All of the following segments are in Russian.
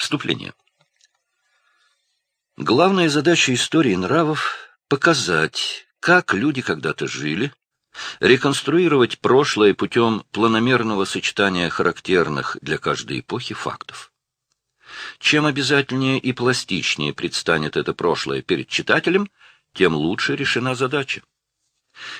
Вступление. Главная задача истории нравов — показать, как люди когда-то жили, реконструировать прошлое путем планомерного сочетания характерных для каждой эпохи фактов. Чем обязательнее и пластичнее предстанет это прошлое перед читателем, тем лучше решена задача.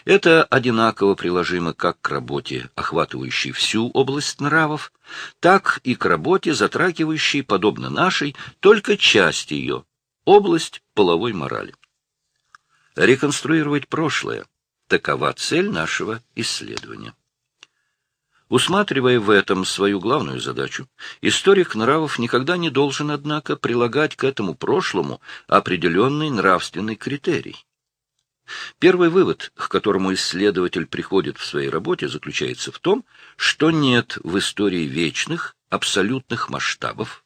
Это одинаково приложимо как к работе, охватывающей всю область нравов, так и к работе, затрагивающей, подобно нашей, только часть ее, область половой морали. Реконструировать прошлое – такова цель нашего исследования. Усматривая в этом свою главную задачу, историк нравов никогда не должен, однако, прилагать к этому прошлому определенный нравственный критерий. Первый вывод, к которому исследователь приходит в своей работе, заключается в том, что нет в истории вечных, абсолютных масштабов,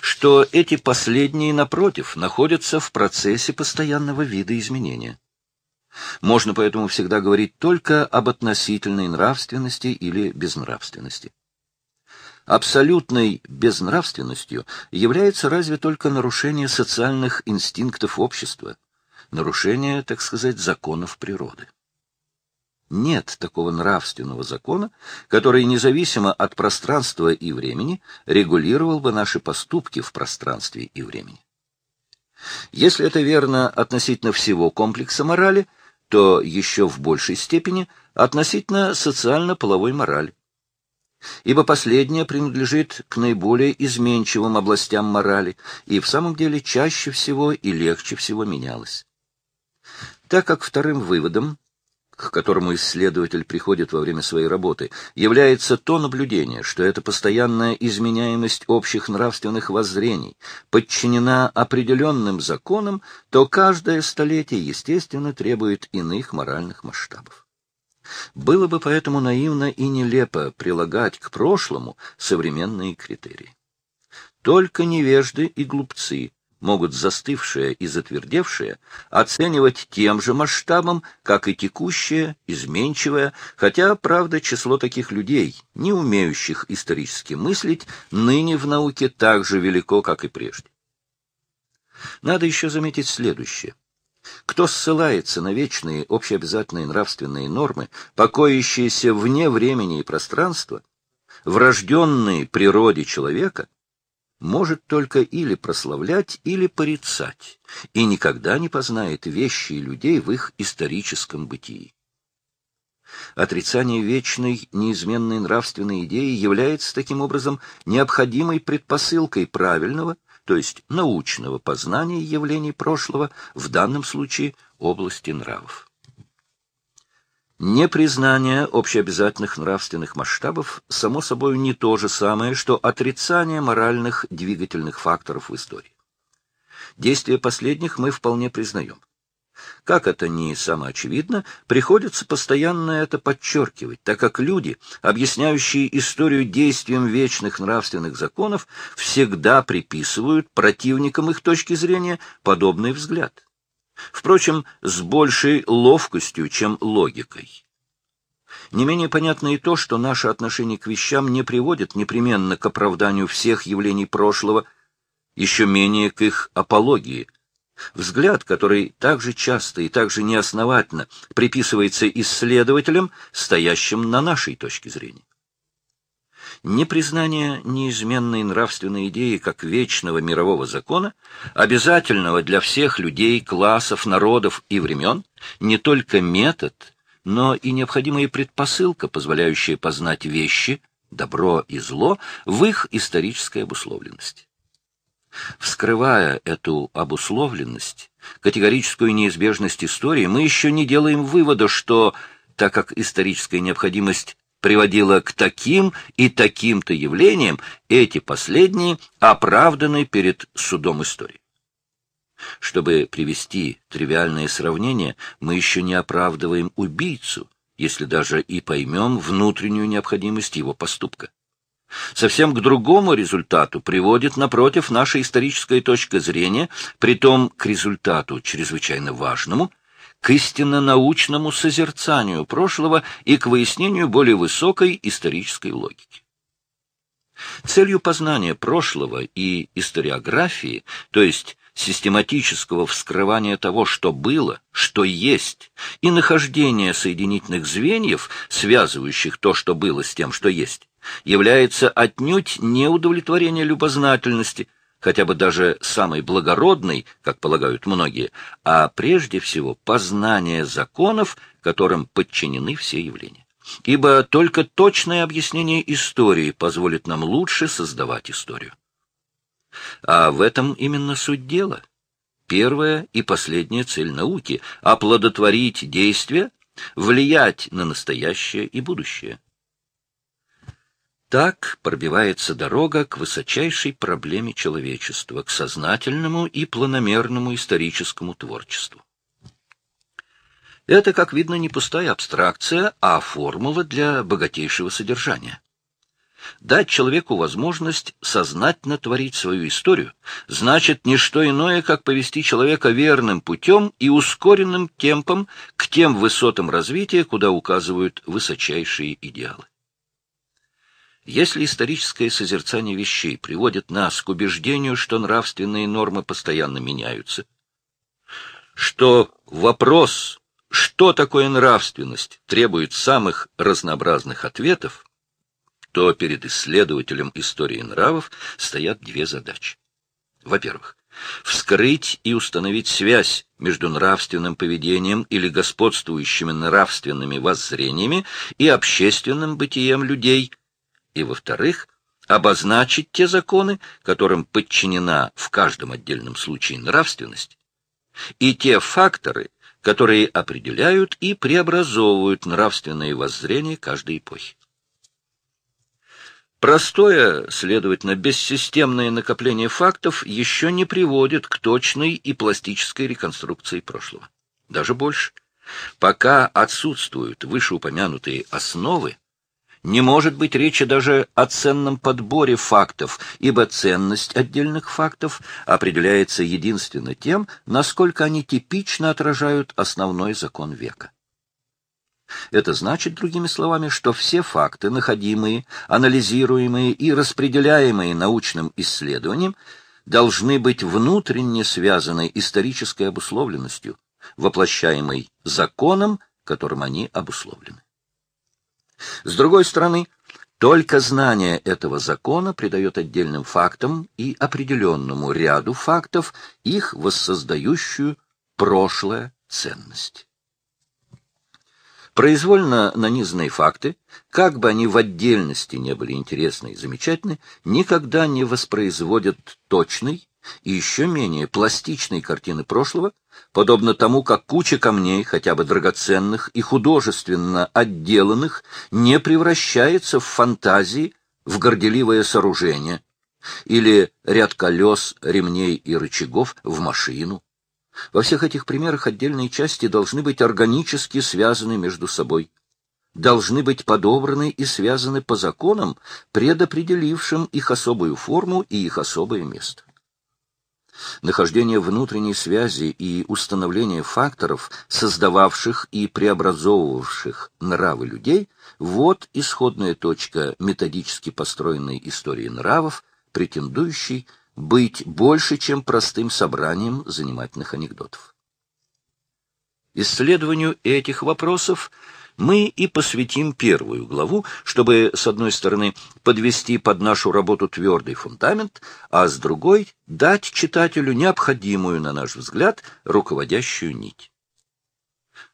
что эти последние, напротив, находятся в процессе постоянного видоизменения. Можно поэтому всегда говорить только об относительной нравственности или безнравственности. Абсолютной безнравственностью является разве только нарушение социальных инстинктов общества, нарушение, так сказать, законов природы. Нет такого нравственного закона, который независимо от пространства и времени регулировал бы наши поступки в пространстве и времени. Если это верно относительно всего комплекса морали, то еще в большей степени относительно социально-половой морали. Ибо последняя принадлежит к наиболее изменчивым областям морали и в самом деле чаще всего и легче всего менялась. Так как вторым выводом к которому исследователь приходит во время своей работы, является то наблюдение, что эта постоянная изменяемость общих нравственных воззрений подчинена определенным законам, то каждое столетие, естественно, требует иных моральных масштабов. Было бы поэтому наивно и нелепо прилагать к прошлому современные критерии. Только невежды и глупцы могут застывшее и затвердевшее оценивать тем же масштабом, как и текущее, изменчивое, хотя, правда, число таких людей, не умеющих исторически мыслить, ныне в науке так же велико, как и прежде. Надо еще заметить следующее. Кто ссылается на вечные общеобязательные нравственные нормы, покоящиеся вне времени и пространства, врожденные природе человека, может только или прославлять, или порицать, и никогда не познает вещи и людей в их историческом бытии. Отрицание вечной, неизменной нравственной идеи является таким образом необходимой предпосылкой правильного, то есть научного познания явлений прошлого, в данном случае области нравов. Непризнание общеобязательных нравственных масштабов само собой не то же самое, что отрицание моральных двигательных факторов в истории. Действия последних мы вполне признаем. Как это ни самоочевидно, приходится постоянно это подчеркивать, так как люди, объясняющие историю действием вечных нравственных законов, всегда приписывают противникам их точки зрения подобный взгляд. Впрочем, с большей ловкостью, чем логикой. Не менее понятно и то, что наше отношение к вещам не приводит непременно к оправданию всех явлений прошлого, еще менее к их апологии. Взгляд, который так же часто и так же неосновательно приписывается исследователям, стоящим на нашей точке зрения непризнание неизменной нравственной идеи как вечного мирового закона, обязательного для всех людей, классов, народов и времен, не только метод, но и необходимая предпосылка, позволяющая познать вещи, добро и зло, в их исторической обусловленности. Вскрывая эту обусловленность, категорическую неизбежность истории, мы еще не делаем вывода, что, так как историческая необходимость приводило к таким и таким-то явлениям, эти последние оправданы перед судом истории. Чтобы привести тривиальное сравнение, мы еще не оправдываем убийцу, если даже и поймем внутреннюю необходимость его поступка. Совсем к другому результату приводит, напротив, наша историческая точка зрения, притом к результату чрезвычайно важному, к истинно-научному созерцанию прошлого и к выяснению более высокой исторической логики. Целью познания прошлого и историографии, то есть систематического вскрывания того, что было, что есть, и нахождения соединительных звеньев, связывающих то, что было, с тем, что есть, является отнюдь не удовлетворение любознательности, хотя бы даже самой благородной, как полагают многие, а прежде всего познание законов, которым подчинены все явления. Ибо только точное объяснение истории позволит нам лучше создавать историю. А в этом именно суть дела. Первая и последняя цель науки — оплодотворить действия, влиять на настоящее и будущее. Так пробивается дорога к высочайшей проблеме человечества, к сознательному и планомерному историческому творчеству. Это, как видно, не пустая абстракция, а формула для богатейшего содержания. Дать человеку возможность сознательно творить свою историю значит не что иное, как повести человека верным путем и ускоренным темпом к тем высотам развития, куда указывают высочайшие идеалы. Если историческое созерцание вещей приводит нас к убеждению, что нравственные нормы постоянно меняются, что вопрос, что такое нравственность, требует самых разнообразных ответов, то перед исследователем истории нравов стоят две задачи. Во-первых, вскрыть и установить связь между нравственным поведением или господствующими нравственными воззрениями и общественным бытием людей – и, во-вторых, обозначить те законы, которым подчинена в каждом отдельном случае нравственность, и те факторы, которые определяют и преобразовывают нравственные воззрения каждой эпохи. Простое, следовательно, бессистемное накопление фактов еще не приводит к точной и пластической реконструкции прошлого. Даже больше. Пока отсутствуют вышеупомянутые основы, не может быть речи даже о ценном подборе фактов, ибо ценность отдельных фактов определяется единственно тем, насколько они типично отражают основной закон века. Это значит, другими словами, что все факты, находимые, анализируемые и распределяемые научным исследованием, должны быть внутренне связаны исторической обусловленностью, воплощаемой законом, которым они обусловлены. С другой стороны, только знание этого закона придает отдельным фактам и определенному ряду фактов их воссоздающую прошлое ценность. Произвольно нанизанные факты, как бы они в отдельности не были интересны и замечательны, никогда не воспроизводят точной и еще менее пластичной картины прошлого, подобно тому, как куча камней, хотя бы драгоценных и художественно отделанных, не превращается в фантазии, в горделивое сооружение, или ряд колес, ремней и рычагов в машину. Во всех этих примерах отдельные части должны быть органически связаны между собой, должны быть подобраны и связаны по законам, предопределившим их особую форму и их особое место. Нахождение внутренней связи и установление факторов, создававших и преобразовывавших нравы людей, вот исходная точка методически построенной истории нравов, претендующей быть больше, чем простым собранием занимательных анекдотов. Исследованию этих вопросов мы и посвятим первую главу, чтобы, с одной стороны, подвести под нашу работу твердый фундамент, а с другой — дать читателю необходимую, на наш взгляд, руководящую нить.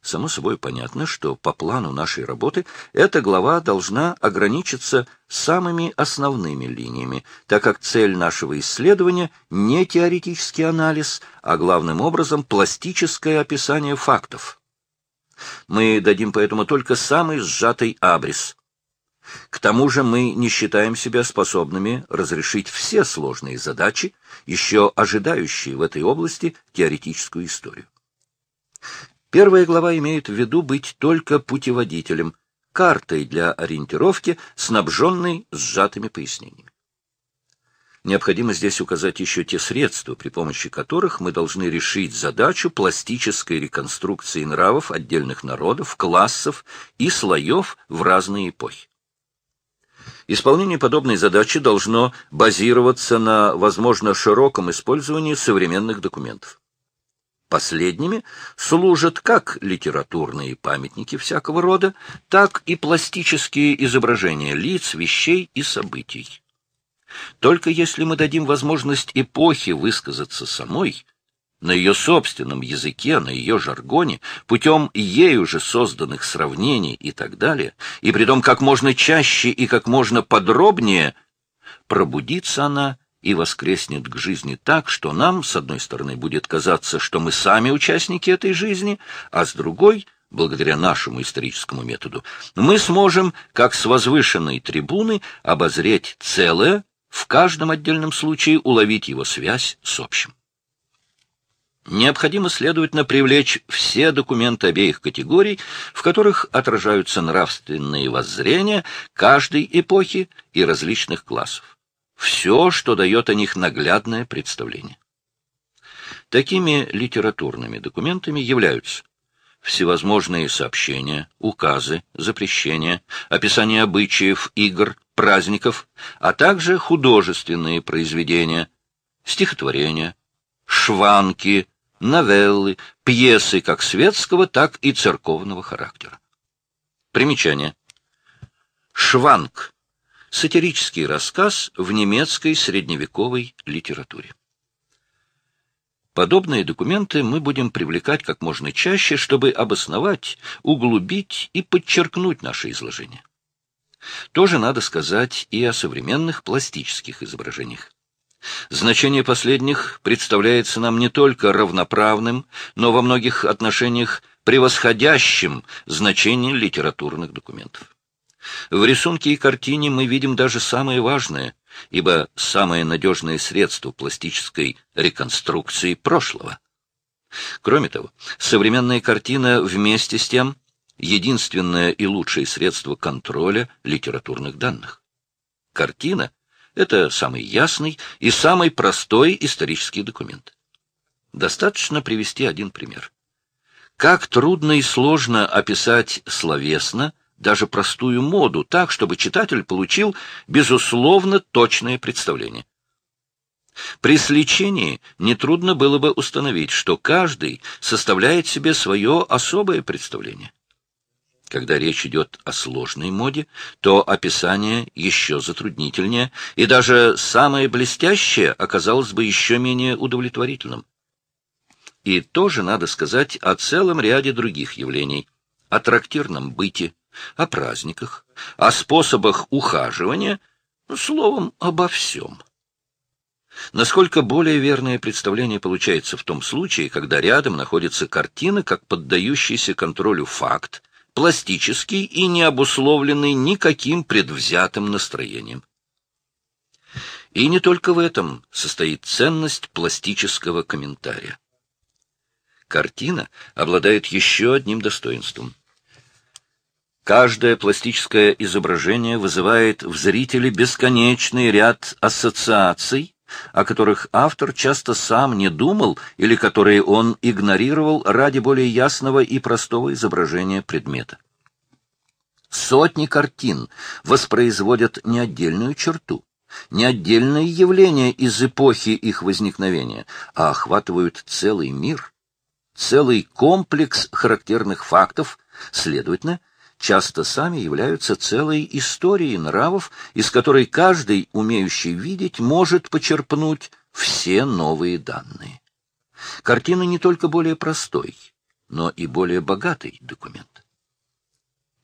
Само собой понятно, что по плану нашей работы эта глава должна ограничиться самыми основными линиями, так как цель нашего исследования не теоретический анализ, а главным образом пластическое описание фактов. Мы дадим поэтому только самый сжатый абрис. К тому же мы не считаем себя способными разрешить все сложные задачи, еще ожидающие в этой области теоретическую историю. Первая глава имеет в виду быть только путеводителем, картой для ориентировки, снабженной сжатыми пояснениями. Необходимо здесь указать еще те средства, при помощи которых мы должны решить задачу пластической реконструкции нравов отдельных народов, классов и слоев в разные эпохи. Исполнение подобной задачи должно базироваться на, возможно, широком использовании современных документов. Последними служат как литературные памятники всякого рода, так и пластические изображения лиц, вещей и событий. Только если мы дадим возможность эпохе высказаться самой, на ее собственном языке, на ее жаргоне, путем ею же созданных сравнений и так далее, и притом как можно чаще и как можно подробнее, пробудится она и воскреснет к жизни так, что нам, с одной стороны, будет казаться, что мы сами участники этой жизни, а с другой — благодаря нашему историческому методу, мы сможем, как с возвышенной трибуны, обозреть целое, в каждом отдельном случае уловить его связь с общим. Необходимо, следовательно, привлечь все документы обеих категорий, в которых отражаются нравственные воззрения каждой эпохи и различных классов. Все, что дает о них наглядное представление. Такими литературными документами являются всевозможные сообщения, указы, запрещения, описание обычаев, игр, праздников, а также художественные произведения, стихотворения, шванки, новеллы, пьесы как светского, так и церковного характера. Примечание. Шванг. Сатирический рассказ в немецкой средневековой литературе. Подобные документы мы будем привлекать как можно чаще, чтобы обосновать, углубить и подчеркнуть наше изложение. Тоже надо сказать и о современных пластических изображениях. Значение последних представляется нам не только равноправным, но во многих отношениях превосходящим значение литературных документов. В рисунке и картине мы видим даже самое важное, ибо самое надежное средство пластической реконструкции прошлого. Кроме того, современная картина вместе с тем единственное и лучшее средство контроля литературных данных. Картина — это самый ясный и самый простой исторический документ. Достаточно привести один пример. Как трудно и сложно описать словесно даже простую моду так, чтобы читатель получил, безусловно, точное представление. При сличении нетрудно было бы установить, что каждый составляет себе свое особое представление. Когда речь идет о сложной моде, то описание еще затруднительнее, и даже самое блестящее оказалось бы еще менее удовлетворительным. И тоже надо сказать о целом ряде других явлений, о трактирном быте, о праздниках, о способах ухаживания, словом, обо всем. Насколько более верное представление получается в том случае, когда рядом находится картина, как поддающийся контролю факт, пластический и не обусловленный никаким предвзятым настроением. И не только в этом состоит ценность пластического комментария. Картина обладает еще одним достоинством. Каждое пластическое изображение вызывает в зрителе бесконечный ряд ассоциаций, о которых автор часто сам не думал или которые он игнорировал ради более ясного и простого изображения предмета. Сотни картин воспроизводят не отдельную черту, не отдельное явление из эпохи их возникновения, а охватывают целый мир, целый комплекс характерных фактов, следовательно, часто сами являются целой историей нравов, из которой каждый, умеющий видеть, может почерпнуть все новые данные. Картина не только более простой, но и более богатый документ.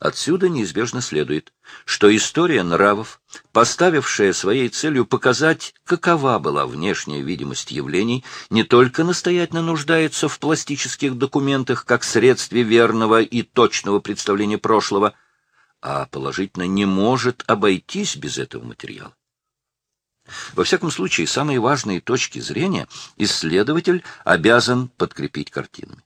Отсюда неизбежно следует, что история нравов, поставившая своей целью показать, какова была внешняя видимость явлений, не только настоятельно нуждается в пластических документах как средстве верного и точного представления прошлого, а положительно не может обойтись без этого материала. Во всяком случае, самые важные точки зрения исследователь обязан подкрепить картинами.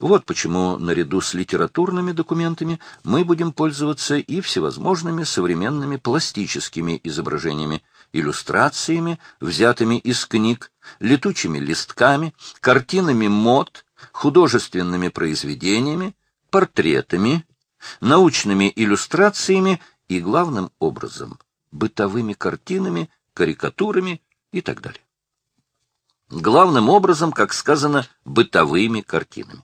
Вот почему наряду с литературными документами мы будем пользоваться и всевозможными современными пластическими изображениями, иллюстрациями, взятыми из книг, летучими листками, картинами мод, художественными произведениями, портретами, научными иллюстрациями и, главным образом, бытовыми картинами, карикатурами и так далее. Главным образом, как сказано, бытовыми картинами.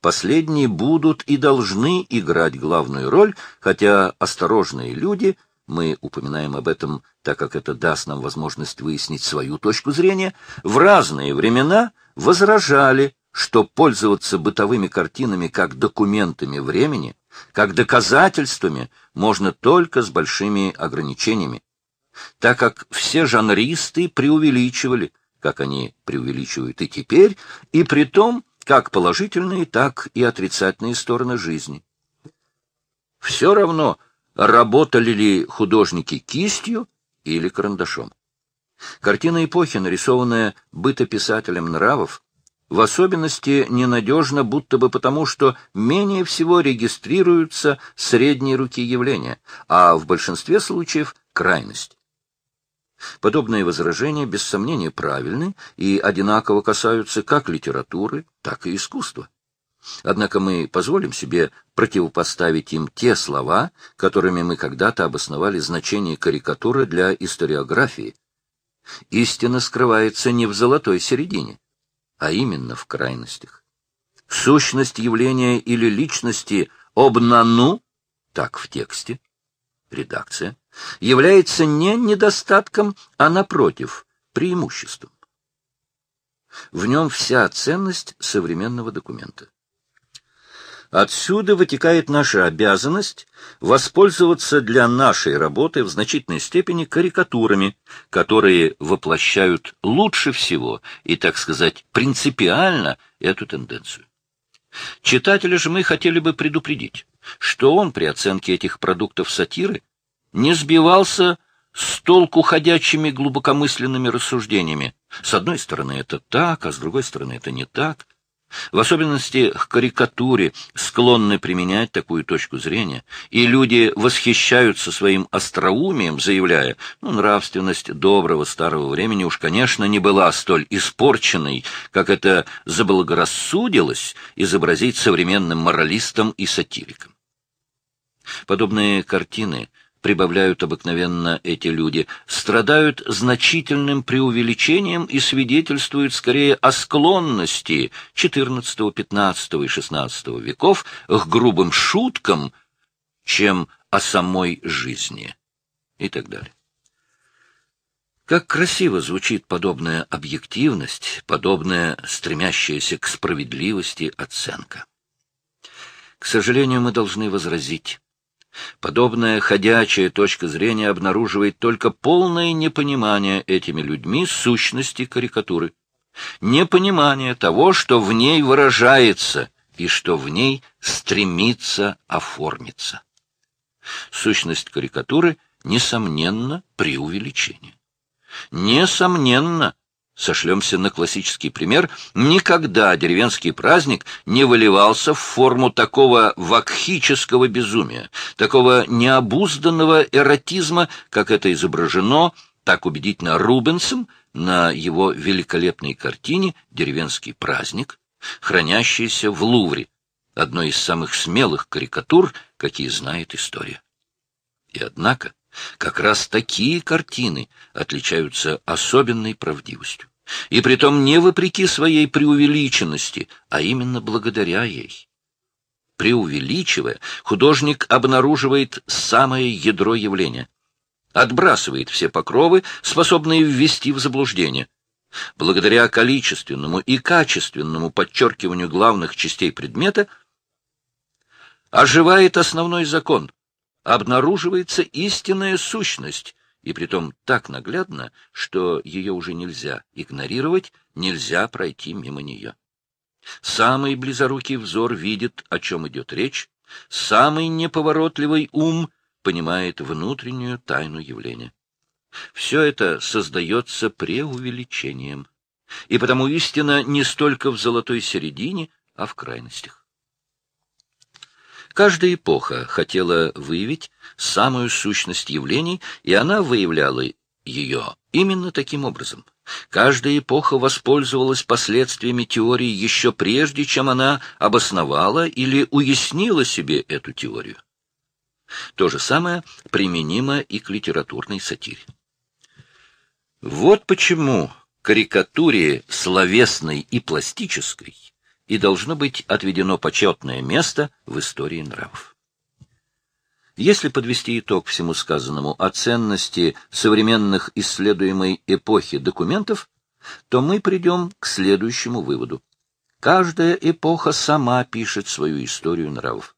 Последние будут и должны играть главную роль, хотя осторожные люди, мы упоминаем об этом, так как это даст нам возможность выяснить свою точку зрения, в разные времена возражали, что пользоваться бытовыми картинами как документами времени, как доказательствами можно только с большими ограничениями, так как все жанристы преувеличивали, как они преувеличивают и теперь, и при том, как положительные, так и отрицательные стороны жизни. Все равно, работали ли художники кистью или карандашом. Картина эпохи, нарисованная бытописателем нравов, в особенности ненадежна, будто бы потому, что менее всего регистрируются средние руки явления, а в большинстве случаев — крайность. Подобные возражения, без сомнения, правильны и одинаково касаются как литературы, так и искусства. Однако мы позволим себе противопоставить им те слова, которыми мы когда-то обосновали значение карикатуры для историографии. Истина скрывается не в золотой середине, а именно в крайностях. Сущность явления или личности обнану, так в тексте, редакция, является не недостатком, а, напротив, преимуществом. В нем вся ценность современного документа. Отсюда вытекает наша обязанность воспользоваться для нашей работы в значительной степени карикатурами, которые воплощают лучше всего и, так сказать, принципиально эту тенденцию. Читателя же мы хотели бы предупредить, что он при оценке этих продуктов сатиры не сбивался с толку ходячими глубокомысленными рассуждениями. С одной стороны это так, а с другой стороны это не так. В особенности к карикатуре склонны применять такую точку зрения, и люди восхищаются своим остроумием, заявляя, ну, нравственность доброго старого времени уж, конечно, не была столь испорченной, как это заблагорассудилось изобразить современным моралистам и сатирикам. Подобные картины — прибавляют обыкновенно эти люди, страдают значительным преувеличением и свидетельствуют скорее о склонности XIV, XV и XVI веков к грубым шуткам, чем о самой жизни и так далее. Как красиво звучит подобная объективность, подобная стремящаяся к справедливости оценка. К сожалению, мы должны возразить. Подобная ходячая точка зрения обнаруживает только полное непонимание этими людьми сущности карикатуры, непонимание того, что в ней выражается и что в ней стремится оформиться. Сущность карикатуры, несомненно, преувеличение. Несомненно, Сошлемся на классический пример. Никогда деревенский праздник не выливался в форму такого вакхического безумия, такого необузданного эротизма, как это изображено так убедительно Рубенсом на его великолепной картине «Деревенский праздник», хранящейся в Лувре, одной из самых смелых карикатур, какие знает история. И однако как раз такие картины отличаются особенной правдивостью. И притом не вопреки своей преувеличенности, а именно благодаря ей. Преувеличивая, художник обнаруживает самое ядро явления, отбрасывает все покровы, способные ввести в заблуждение. Благодаря количественному и качественному подчеркиванию главных частей предмета оживает основной закон — обнаруживается истинная сущность, и притом так наглядно, что ее уже нельзя игнорировать, нельзя пройти мимо нее. Самый близорукий взор видит, о чем идет речь, самый неповоротливый ум понимает внутреннюю тайну явления. Все это создается преувеличением, и потому истина не столько в золотой середине, а в крайностях. Каждая эпоха хотела выявить самую сущность явлений, и она выявляла ее именно таким образом. Каждая эпоха воспользовалась последствиями теории еще прежде, чем она обосновала или уяснила себе эту теорию. То же самое применимо и к литературной сатире. Вот почему карикатуре словесной и пластической и должно быть отведено почетное место в истории нравов. Если подвести итог всему сказанному о ценности современных исследуемой эпохи документов, то мы придем к следующему выводу. Каждая эпоха сама пишет свою историю нравов.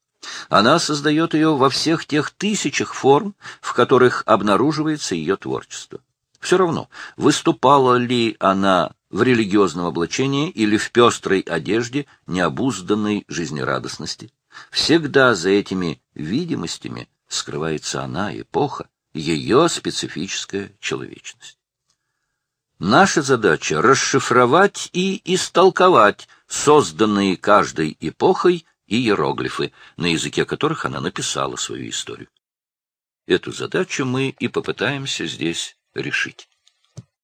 Она создает ее во всех тех тысячах форм, в которых обнаруживается ее творчество. Все равно, выступала ли она в религиозном облачении или в пестрой одежде необузданной жизнерадостности. Всегда за этими видимостями скрывается она, эпоха, ее специфическая человечность. Наша задача — расшифровать и истолковать созданные каждой эпохой иероглифы, на языке которых она написала свою историю. Эту задачу мы и попытаемся здесь решить.